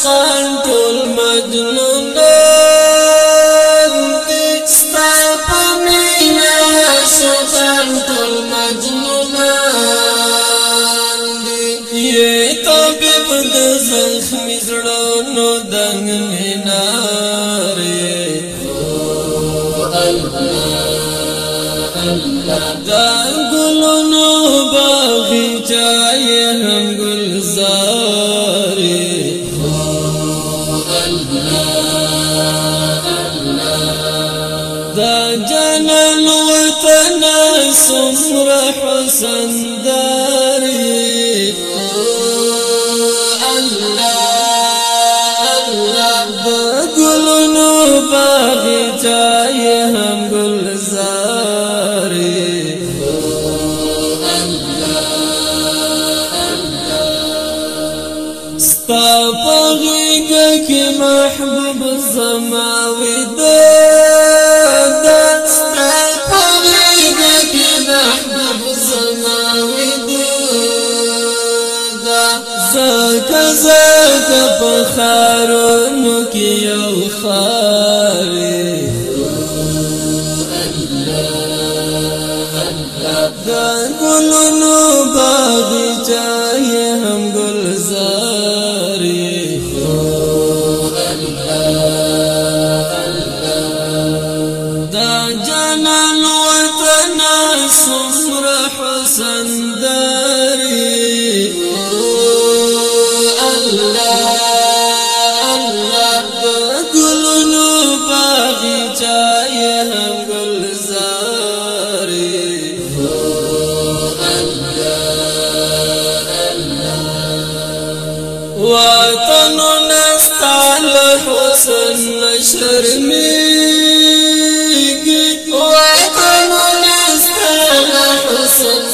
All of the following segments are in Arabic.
عاشقان ټول مجنونان دي ستا پمینا عاشقان ټول مجنونان دي یې طبيب د زخمي زړونو دنګ مینارې دا گلونو باغچای هم گلزاری سمر حسن داری الله الله دا گلونو باغچای هم محبوب زماوي ده زکه زکه په خارونو کې یو خاري دا ګلونو باغچای هم گلزاری دا جنان وطن سمر حسن وطن نستعل حسن شرميږي وطن نستعل حسن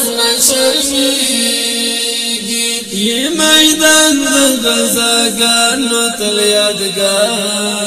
شرميږي یہ میدان د غزاګانو تل یادګاري.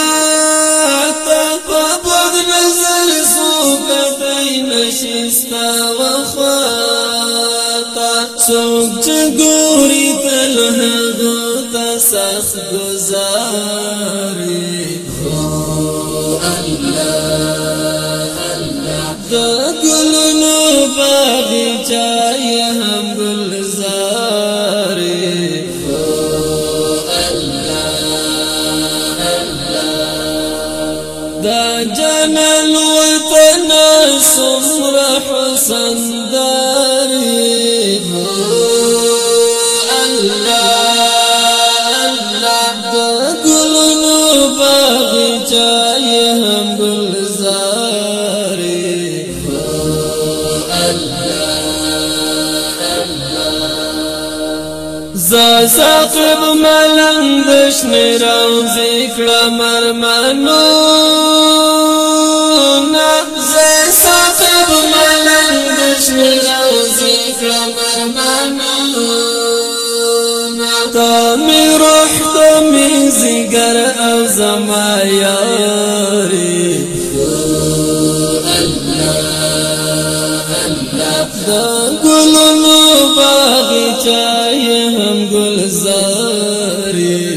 سوک چگوری تل هغو تا سخت گزاری۔ دا گلونو باغچای هم گلزاری۔ دا جنن وطن سمر حسن داری باغچای هم گلزاری. ز ساقب ملنګ د شنه روزي کړه مرمنو ز ساقب شنه روزي ذکر تا زگر أو زما یاری دا گلونو باغچای هم گلزاری۔